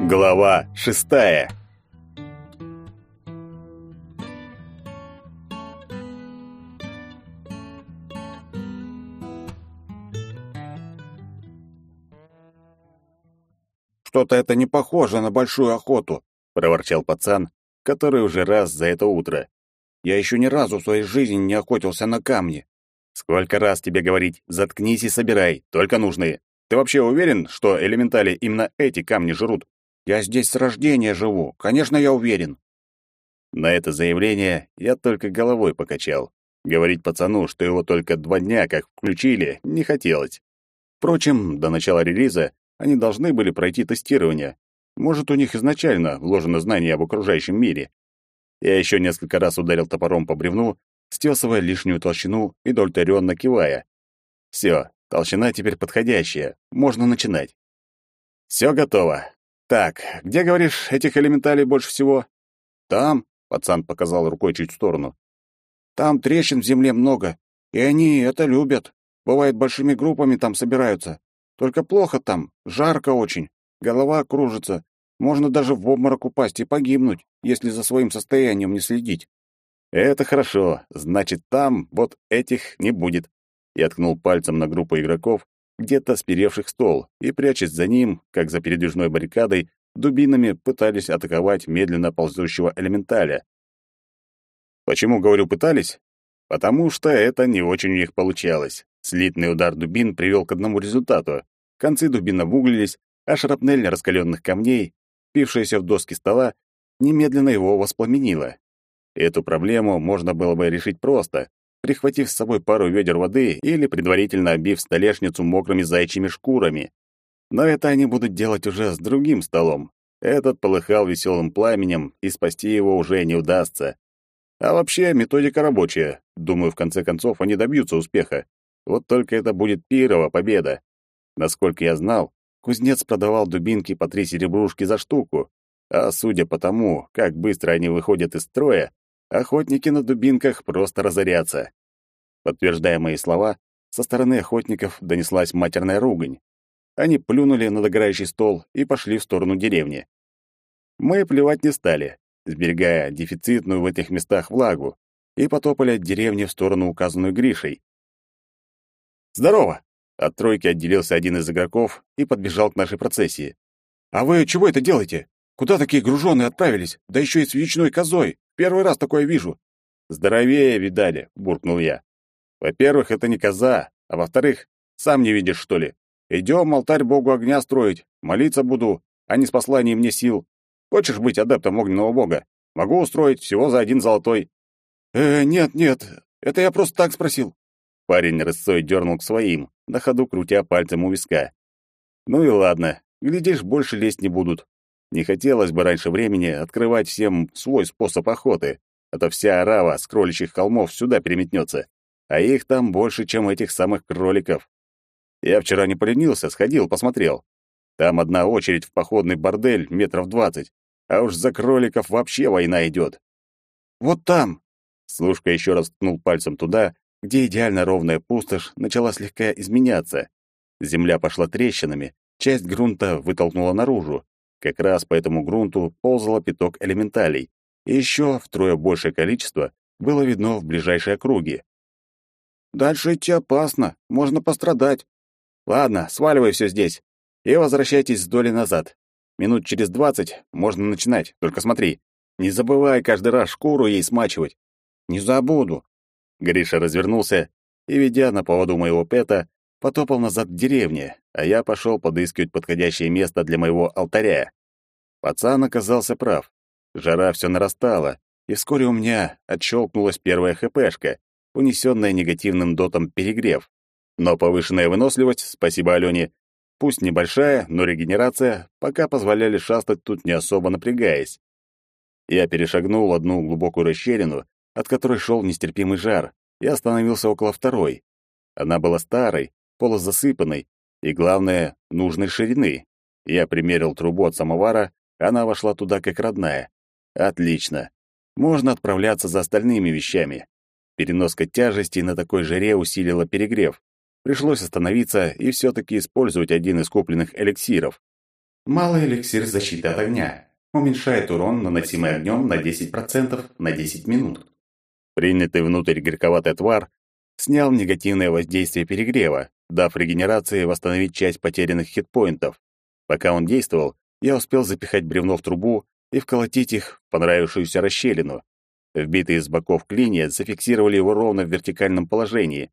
Глава шестая. «Что-то это не похоже на большую охоту», — проворчал пацан, который уже раз за это утро. «Я еще ни разу в своей жизни не охотился на камни». «Сколько раз тебе говорить, заткнись и собирай, только нужные. Ты вообще уверен, что элементали именно эти камни жрут?» «Я здесь с рождения живу, конечно, я уверен». На это заявление я только головой покачал. Говорить пацану, что его только два дня как включили, не хотелось. Впрочем, до начала релиза они должны были пройти тестирование. Может, у них изначально вложено знание об окружающем мире. Я еще несколько раз ударил топором по бревну, стесывая лишнюю толщину и удовлетворенно кивая. Все, толщина теперь подходящая, можно начинать. Все готово. Так, где, говоришь, этих элементалей больше всего? Там, пацан показал рукой чуть в сторону. Там трещин в земле много, и они это любят. Бывает, большими группами там собираются. Только плохо там, жарко очень, голова кружится. Можно даже в обморок упасть и погибнуть, если за своим состоянием не следить. Это хорошо, значит, там вот этих не будет. Я ткнул пальцем на группу игроков, где-то сперевших стол, и, прячась за ним, как за передвижной баррикадой, дубинами пытались атаковать медленно ползущего элементаля. Почему говорю «пытались»? Потому что это не очень у них получалось. Слитный удар дубин привел к одному результату. Концы дубин обуглились, а шрапнель раскаленных камней, пившаяся в доски стола, немедленно его воспламенила. Эту проблему можно было бы решить просто, прихватив с собой пару ведер воды или предварительно обив столешницу мокрыми зайчьими шкурами. Но это они будут делать уже с другим столом. Этот полыхал веселым пламенем, и спасти его уже не удастся. А вообще, методика рабочая. Думаю, в конце концов они добьются успеха. Вот только это будет пирова победа. Насколько я знал, кузнец продавал дубинки по три серебрушки за штуку, а судя по тому, как быстро они выходят из строя, охотники на дубинках просто разорятся. Подтверждая мои слова, со стороны охотников донеслась матерная ругань. Они плюнули на догорающий стол и пошли в сторону деревни. Мы плевать не стали, сберегая дефицитную в этих местах влагу, и потопали от деревни в сторону, указанную Гришей. «Здорово!» От тройки отделился один из игроков и подбежал к нашей процессии. «А вы чего это делаете? Куда такие груженые отправились? Да еще и с ветчиной козой. Первый раз такое вижу». «Здоровее, видали», — буркнул я. «Во-первых, это не коза, а во-вторых, сам не видишь, что ли? Идем алтарь богу огня строить, молиться буду, а не с посланием мне сил. Хочешь быть адептом огненного бога? Могу устроить всего за один золотой». «Э, нет, нет, это я просто так спросил». Парень рысцой дернул к своим, на ходу крутя пальцем у виска. «Ну и ладно, глядишь, больше лезть не будут. Не хотелось бы раньше времени открывать всем свой способ охоты, а то вся орава с кроличьих холмов сюда переметнется, а их там больше, чем этих самых кроликов. Я вчера не поленился, сходил, посмотрел. Там одна очередь в походный бордель метров двадцать, а уж за кроликов вообще война идет. «Вот там!» Слушка еще раз ткнул пальцем туда, где идеально ровная пустошь начала слегка изменяться. Земля пошла трещинами, часть грунта вытолкнула наружу. Как раз по этому грунту ползало пяток элементалей. И еще втрое большее количество было видно в ближайшей округе. «Дальше идти опасно, можно пострадать». «Ладно, сваливай все здесь и возвращайтесь с доли назад. Минут через двадцать можно начинать, только смотри. Не забывай каждый раз шкуру ей смачивать». «Не забуду», Гриша развернулся и, ведя на поводу моего пета, потопал назад к деревне, а я пошел подыскивать подходящее место для моего алтаря. Пацан оказался прав. Жара все нарастала, и вскоре у меня отщелкнулась первая ХПшка, унесенная негативным дотом перегрев. Но повышенная выносливость, спасибо Алене, пусть небольшая, но регенерация, пока позволяли шастать тут не особо напрягаясь. Я перешагнул одну глубокую расщелину от которой шел нестерпимый жар, и остановился около второй. Она была старой, полузасыпанной и, главное, нужной ширины. Я примерил трубу от самовара, она вошла туда как родная. Отлично. Можно отправляться за остальными вещами. Переноска тяжести на такой жаре усилила перегрев. Пришлось остановиться и все таки использовать один из купленных эликсиров. Малый эликсир защиты от огня. Уменьшает урон, наносимый огнем, на 10% на 10 минут. Принятый внутрь горьковатый отвар снял негативное воздействие перегрева, дав регенерации восстановить часть потерянных хитпоинтов. Пока он действовал, я успел запихать бревно в трубу и вколотить их в понравившуюся расщелину. Вбитые с боков клинья зафиксировали его ровно в вертикальном положении.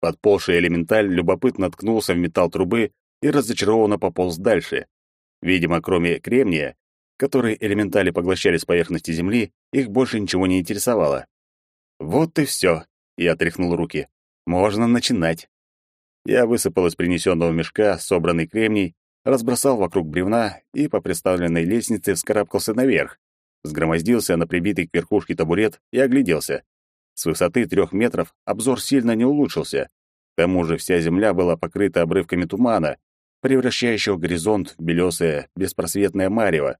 Подползший элементаль любопытно ткнулся в металл трубы и разочарованно пополз дальше. Видимо, кроме кремния, который элементали поглощали с поверхности Земли, их больше ничего не интересовало. Вот и все. Я тряхнул руки. Можно начинать. Я высыпал из принесенного мешка собранный кремний, разбросал вокруг бревна и по представленной лестнице вскарабкался наверх. Сгромоздился на прибитый к верхушке табурет и огляделся. С высоты трех метров обзор сильно не улучшился. К тому же вся земля была покрыта обрывками тумана, превращающего горизонт в белесое, беспросветное марево.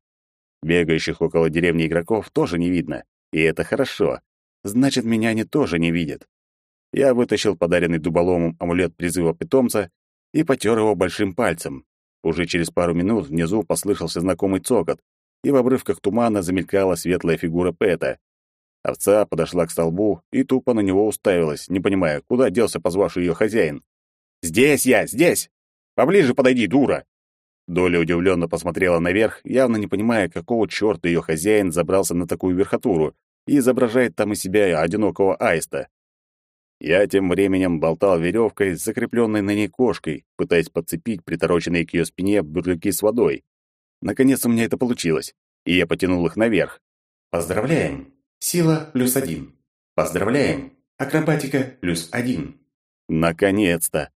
Бегающих около деревни игроков тоже не видно, и это хорошо. Значит, меня они тоже не видят. Я вытащил подаренный дуболомом амулет призыва питомца и потер его большим пальцем. Уже через пару минут внизу послышался знакомый цокот, и в обрывках тумана замелькала светлая фигура Пэта. Овца подошла к столбу и тупо на него уставилась, не понимая, куда делся позвавший ее хозяин. «Здесь я, здесь! Поближе подойди, дура!» Доля удивленно посмотрела наверх, явно не понимая, какого черта ее хозяин забрался на такую верхотуру и изображает там из себя одинокого аиста. Я тем временем болтал веревкой, закрепленной на ней кошкой, пытаясь подцепить притороченные к ее спине бурлюки с водой. Наконец у меня это получилось, и я потянул их наверх. Поздравляем! Сила плюс один. Поздравляем! Акробатика плюс один. Наконец-то!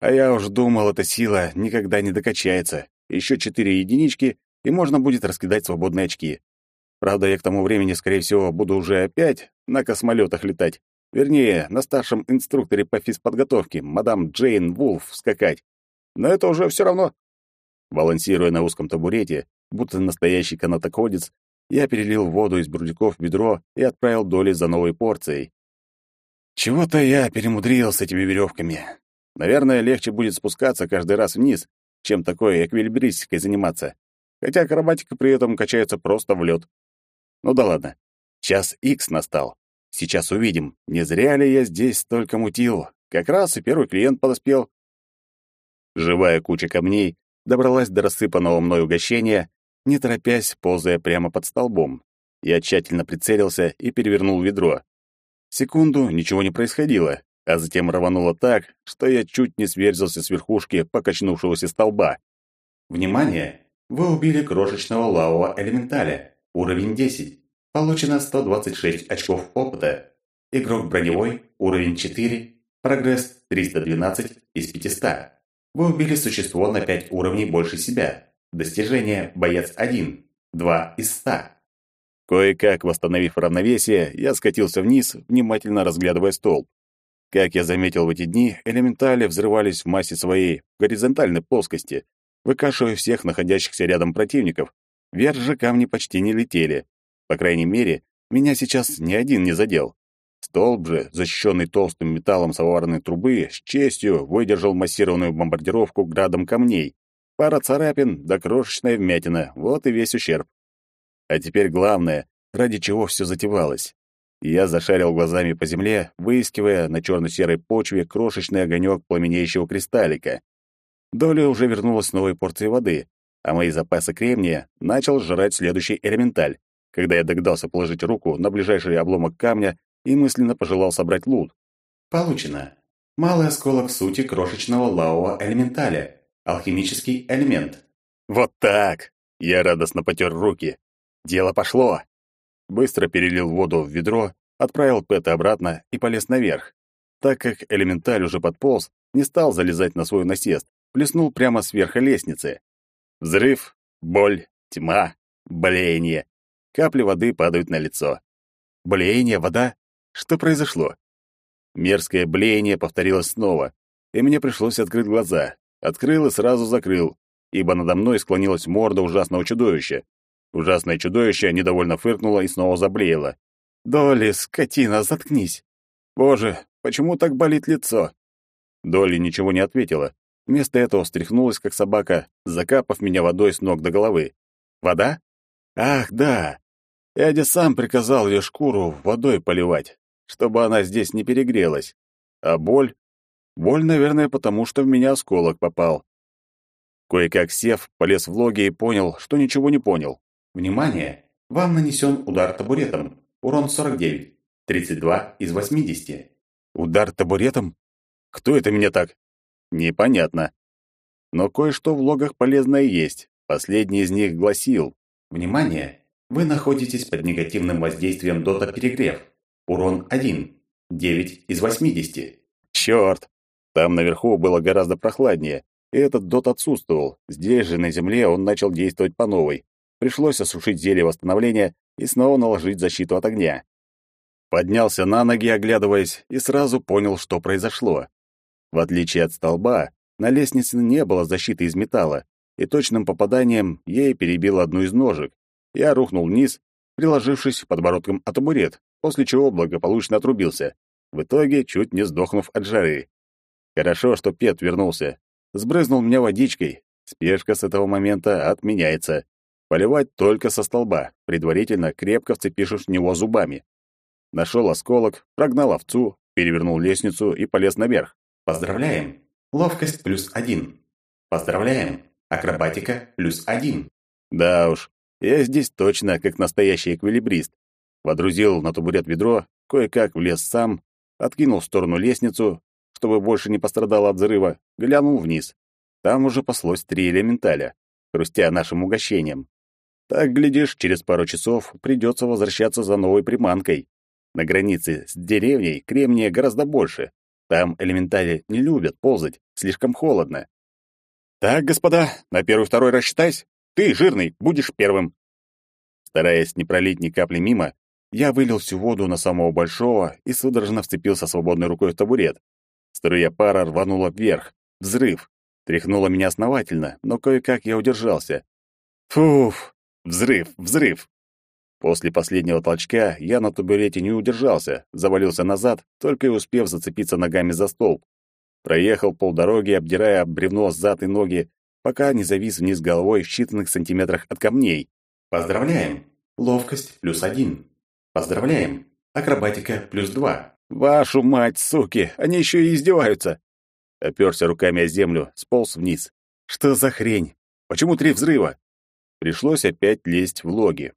А я уж думал, эта сила никогда не докачается. Еще четыре единички, и можно будет раскидать свободные очки. Правда, я к тому времени, скорее всего, буду уже опять на космолетах летать. Вернее, на старшем инструкторе по физподготовке, мадам Джейн Вулф, скакать. Но это уже все равно. Балансируя на узком табурете, будто настоящий канатоходец, я перелил воду из бурдюков в ведро и отправил доли за новой порцией. Чего-то я перемудрил с этими веревками. Наверное, легче будет спускаться каждый раз вниз, чем такой эквилибристикой заниматься. Хотя акробатика при этом качается просто в лед. Ну да ладно. Час икс настал. Сейчас увидим, не зря ли я здесь столько мутил. Как раз и первый клиент подоспел. Живая куча камней добралась до рассыпанного мной угощения, не торопясь, ползая прямо под столбом. Я тщательно прицелился и перевернул ведро. Секунду ничего не происходило, а затем рвануло так, что я чуть не сверзился с верхушки покачнувшегося столба. Внимание! Вы убили крошечного лавового элементаля. Уровень 10. Получено 126 очков опыта. Игрок броневой, уровень 4, прогресс 312 из 500. Вы убили существо на 5 уровней больше себя. Достижение боец 1, 2 из 100. Кое-как восстановив равновесие, я скатился вниз, внимательно разглядывая столб. Как я заметил в эти дни, элементали взрывались в массе своей, в горизонтальной плоскости, выкашивая всех находящихся рядом противников. Вверх же камни почти не летели. По крайней мере, меня сейчас ни один не задел. Столб же, защищенный толстым металлом самоварной трубы, с честью выдержал массированную бомбардировку градом камней. Пара царапин да крошечная вмятина — вот и весь ущерб. А теперь главное, ради чего все затевалось. Я зашарил глазами по земле, выискивая на черно-серой почве крошечный огонек пламенеющего кристаллика. Доля уже вернулась с новой порцией воды, а мои запасы кремния начал жрать следующий элементаль когда я догадался положить руку на ближайший обломок камня и мысленно пожелал собрать лут. Получено. Малый осколок сути крошечного лавового элементаля. Алхимический элемент. Вот так! Я радостно потер руки. Дело пошло. Быстро перелил воду в ведро, отправил Пэта обратно и полез наверх. Так как элементаль уже подполз, не стал залезать на свой насест, плеснул прямо сверху лестницы. Взрыв, боль, тьма, блеяние. Капли воды падают на лицо. Блеяние, вода? Что произошло? Мерзкое блеяние повторилось снова, и мне пришлось открыть глаза. Открыл и сразу закрыл, ибо надо мной склонилась морда ужасного чудовища. Ужасное чудовище недовольно фыркнуло и снова заблеяло. «Долли, скотина, заткнись!» «Боже, почему так болит лицо?» Долли ничего не ответила, Вместо этого встряхнулась, как собака, закапав меня водой с ног до головы. Вода? Ах, да. Дядя сам приказал ее шкуру водой поливать, чтобы она здесь не перегрелась. А боль? Боль, наверное, потому что в меня осколок попал. Кое-как сев, полез в логи и понял, что ничего не понял. Внимание! Вам нанесен удар табуретом. Урон 49. 32 из 80. Удар табуретом? Кто это меня так? Непонятно. Но кое-что в логах полезное есть. Последний из них гласил. Внимание! Вы находитесь под негативным воздействием дота перегрев. Урон 1. 9 из 80. Черт! Там наверху было гораздо прохладнее, и этот дот отсутствовал. Здесь же, на земле, он начал действовать по новой. Пришлось осушить зелье восстановления и снова наложить защиту от огня. Поднялся на ноги, оглядываясь, и сразу понял, что произошло. В отличие от столба, на лестнице не было защиты из металла, и точным попаданием ей перебил одну из ножек. Я рухнул вниз, приложившись подбородком о табурет, после чего благополучно отрубился, в итоге чуть не сдохнув от жары. Хорошо, что Пет вернулся. Сбрызнул меня водичкой. Спешка с этого момента отменяется. Поливать только со столба, предварительно крепко вцепившись в него зубами. Нашел осколок, прогнал овцу, перевернул лестницу и полез наверх. Поздравляем! Ловкость плюс один. Поздравляем! Акробатика плюс один. Да уж, я здесь точно как настоящий эквилибрист. Водрузил на табурет ведро, кое-как влез сам, откинул в сторону лестницу, чтобы больше не пострадало от взрыва, глянул вниз. Там уже паслось три элементаля, хрустя нашим угощением. Так, глядишь, через пару часов придется возвращаться за новой приманкой. На границе с деревней кремния гораздо больше. Там элементали не любят ползать, слишком холодно. «Так, господа, на первый-второй рассчитайся. Ты, жирный, будешь первым». Стараясь не пролить ни капли мимо, я вылил всю воду на самого большого и судорожно вцепился свободной рукой в табурет. Струя пара рванула вверх. Взрыв. Тряхнуло меня основательно, но кое-как я удержался. Фуф! Взрыв! Взрыв! После последнего толчка я на табурете не удержался, завалился назад, только и успев зацепиться ногами за столб. Проехал полдороги, обдирая об бревно зад и ноги, пока не завис вниз головой в считанных сантиметрах от камней. Поздравляем! Ловкость плюс один. Поздравляем! Акробатика плюс два. Вашу мать, суки, они еще и издеваются. Оперся руками о землю, сполз вниз. Что за хрень? Почему три взрыва? Пришлось опять лезть в логи.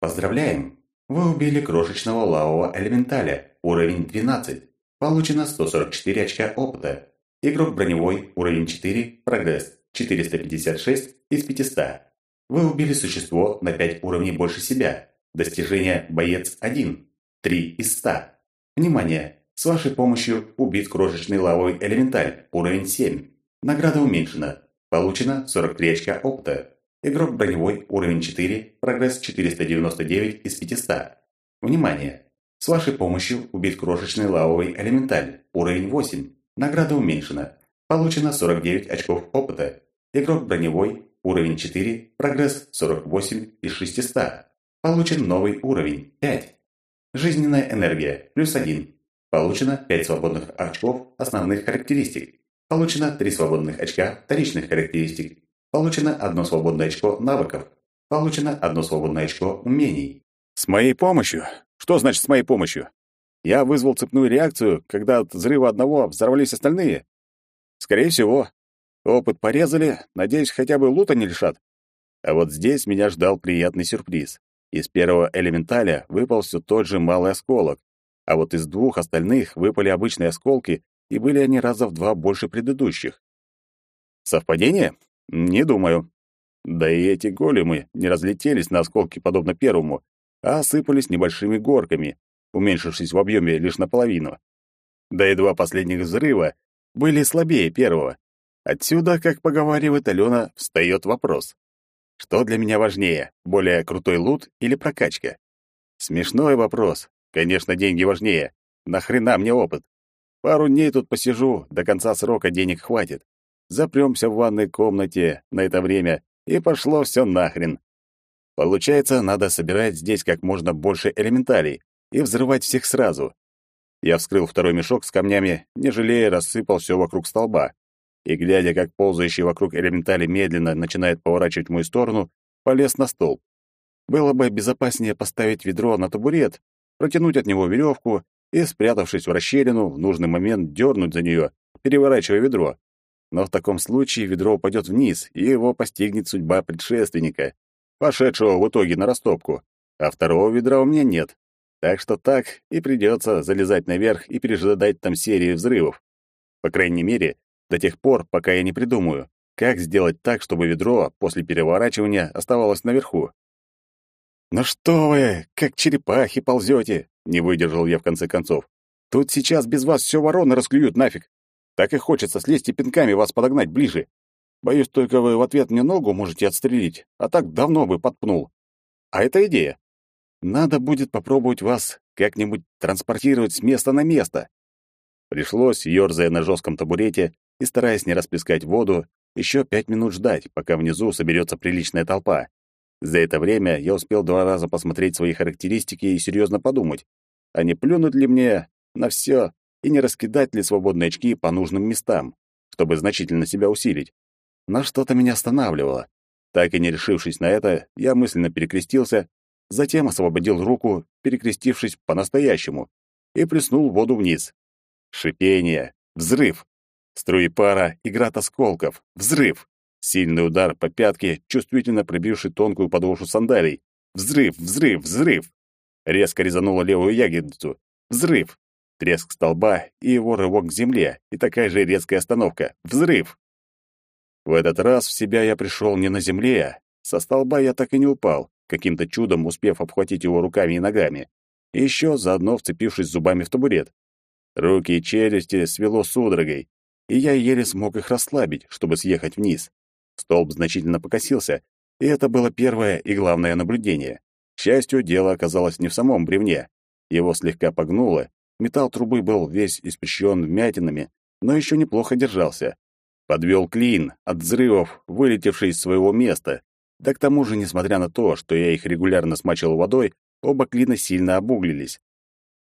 Поздравляем! Вы убили крошечного лавового элементаля, уровень 12. Получено 144 очка опыта. Игрок броневой, уровень 4, прогресс 456 из 500. Вы убили существо на 5 уровней больше себя. Достижение боец 1, 3 из 100. Внимание! С вашей помощью убит крошечный лавовый элементаль, уровень 7. Награда уменьшена. Получено 43 очка опыта. Игрок броневой, уровень 4, прогресс 499 из 500. Внимание! С вашей помощью убит крошечный лавовый элементаль, уровень 8. Награда уменьшена. Получено 49 очков опыта. Игрок броневой, уровень 4, прогресс 48 из 600. Получен новый уровень, 5. Жизненная энергия – плюс 1. Получено 5 свободных очков основных характеристик. Получено 3 свободных очка вторичных характеристик. Получено 1 свободное очко навыков. Получено 1 свободное очко умений. С моей помощью? Что значит с моей помощью? Я вызвал цепную реакцию, когда от взрыва одного взорвались остальные? Скорее всего. Опыт порезали, надеюсь, хотя бы лута не лишат. А вот здесь меня ждал приятный сюрприз. Из первого элементаля выпал все тот же малый осколок, а вот из двух остальных выпали обычные осколки, и были они раза в два больше предыдущих. Совпадение? Не думаю. Да и эти големы не разлетелись на осколки подобно первому, а осыпались небольшими горками, уменьшившись в объеме лишь наполовину. Да и два последних взрыва были слабее первого. Отсюда, как поговаривает Алена, встает вопрос. Что для меня важнее, более крутой лут или прокачка? Смешной вопрос. Конечно, деньги важнее. Нахрена мне опыт? Пару дней тут посижу, до конца срока денег хватит. Запремся в ванной комнате на это время, и пошло все нахрен. Получается, надо собирать здесь как можно больше элементарий и взрывать всех сразу. Я вскрыл второй мешок с камнями, не жалея, рассыпал все вокруг столба. И, глядя, как ползающий вокруг элементали медленно начинает поворачивать в мою сторону, полез на стол. Было бы безопаснее поставить ведро на табурет, протянуть от него веревку и, спрятавшись в расщелину, в нужный момент дернуть за нее, переворачивая ведро. Но в таком случае ведро упадет вниз, и его постигнет судьба предшественника, пошедшего в итоге на растопку, а второго ведра у меня нет. Так что так и придется залезать наверх и пережидать там серию взрывов. По крайней мере, до тех пор, пока я не придумаю, как сделать так, чтобы ведро после переворачивания оставалось наверху. «Ну что вы, как черепахи ползете!» — не выдержал я в конце концов. «Тут сейчас без вас все вороны расклюют нафиг. Так и хочется слезть и пинками вас подогнать ближе. Боюсь, только вы в ответ мне ногу можете отстрелить, а так давно бы подпнул. А это идея. Надо будет попробовать вас как-нибудь транспортировать с места на место. Пришлось, ерзая на жестком табурете и стараясь не расплескать воду, еще пять минут ждать, пока внизу соберется приличная толпа. За это время я успел два раза посмотреть свои характеристики и серьезно подумать, а не плюнуть ли мне на все и не раскидать ли свободные очки по нужным местам, чтобы значительно себя усилить. Но что-то меня останавливало. Так и не решившись на это, я мысленно перекрестился, затем освободил руку, перекрестившись по-настоящему, и плеснул воду вниз. Шипение, взрыв, струи пара и град осколков, взрыв, сильный удар по пятке, чувствительно пробивший тонкую подошву сандалий, взрыв, взрыв, взрыв. Резко резанула левую ягодицу, взрыв, треск столба и его рывок к земле, и такая же резкая остановка, взрыв. В этот раз в себя я пришел не на земле, со столба я так и не упал, каким-то чудом успев обхватить его руками и ногами, и еще заодно вцепившись зубами в табурет. Руки и челюсти свело судорогой, и я еле смог их расслабить, чтобы съехать вниз. Столб значительно покосился, и это было первое и главное наблюдение. К счастью, дело оказалось не в самом бревне. Его слегка погнуло, металл трубы был весь испещен вмятинами, но еще неплохо держался. Подвел клин от взрывов, вылетевший из своего места. Да к тому же, несмотря на то, что я их регулярно смачивал водой, оба клина сильно обуглились.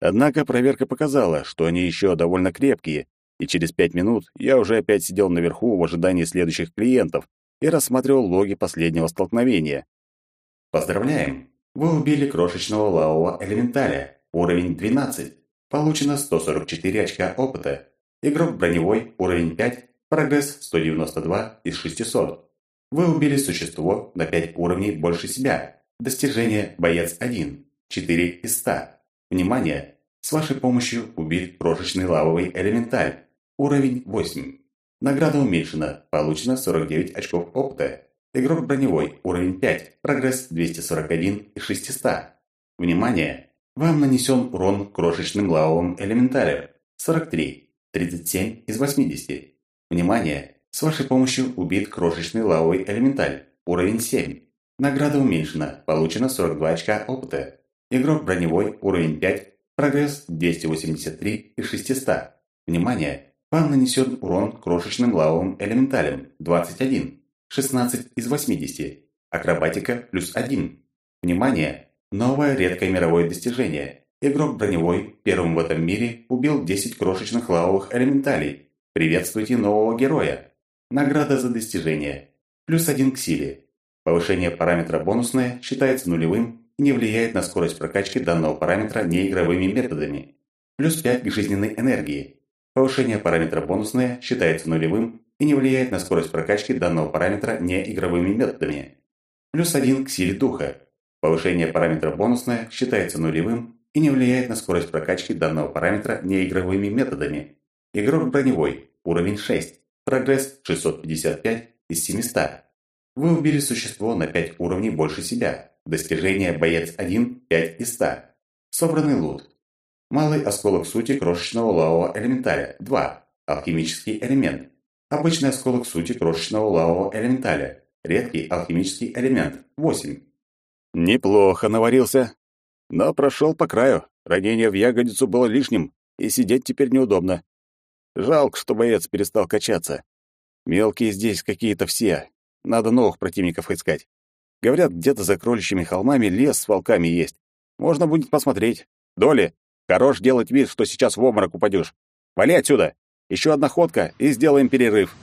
Однако проверка показала, что они еще довольно крепкие, и через пять минут я уже опять сидел наверху в ожидании следующих клиентов и рассматривал логи последнего столкновения. Поздравляем! Вы убили крошечного лавового элементаля. Уровень 12. Получено 144 очка опыта. Игрок броневой, уровень 5, Прогресс 192 из 600. Вы убили существо на 5 уровней больше себя. Достижение «Боец 1» 4 из 100. Внимание! С вашей помощью убит крошечный лавовый элементаль. Уровень 8. Награда уменьшена. Получено 49 очков опыта. Игрок броневой. Уровень 5. Прогресс 241 из 600. Внимание! Вам нанесен урон крошечным лавовым элементалем. 43. 37 из 80. Внимание! С вашей помощью убит крошечный лавовый элементаль. Уровень 7. Награда уменьшена. Получено 42 очка опыта. Игрок броневой. Уровень 5. Прогресс 283 из 600. Внимание! Вам нанесен урон крошечным лавовым элементалем. 21. 16 из 80. Акробатика плюс 1. Внимание! Новое редкое мировое достижение. Игрок броневой первым в этом мире убил 10 крошечных лавовых элементалей. Приветствуйте нового героя. Награда за достижение. Плюс один к силе. Повышение параметра бонусное считается нулевым и не влияет на скорость прокачки данного параметра неигровыми методами. Плюс 5 к жизненной энергии. Повышение параметра бонусное считается нулевым и не влияет на скорость прокачки данного параметра неигровыми методами. Плюс 1 к силе духа. Повышение параметра бонусное считается нулевым и не влияет на скорость прокачки данного параметра неигровыми методами. Игрок броневой. Уровень 6. Прогресс 655 из 700. Вы убили существо на 5 уровней больше себя. Достижение боец 1 5 из 100. Собранный лут. Малый осколок сути крошечного лавового элементаля 2. Алхимический элемент. Обычный осколок сути крошечного лавового элементаля. Редкий алхимический элемент 8. Неплохо наварился. Но прошел по краю. Ранение в ягодицу было лишним, и сидеть теперь неудобно. Жалко, что боец перестал качаться. Мелкие здесь какие-то все. Надо новых противников искать. Говорят, где-то за кроличьими холмами лес с волками есть. Можно будет посмотреть. Доли, Хорош делать вид, что сейчас в обморок упадёшь. Вали отсюда! Еще одна ходка, и сделаем перерыв.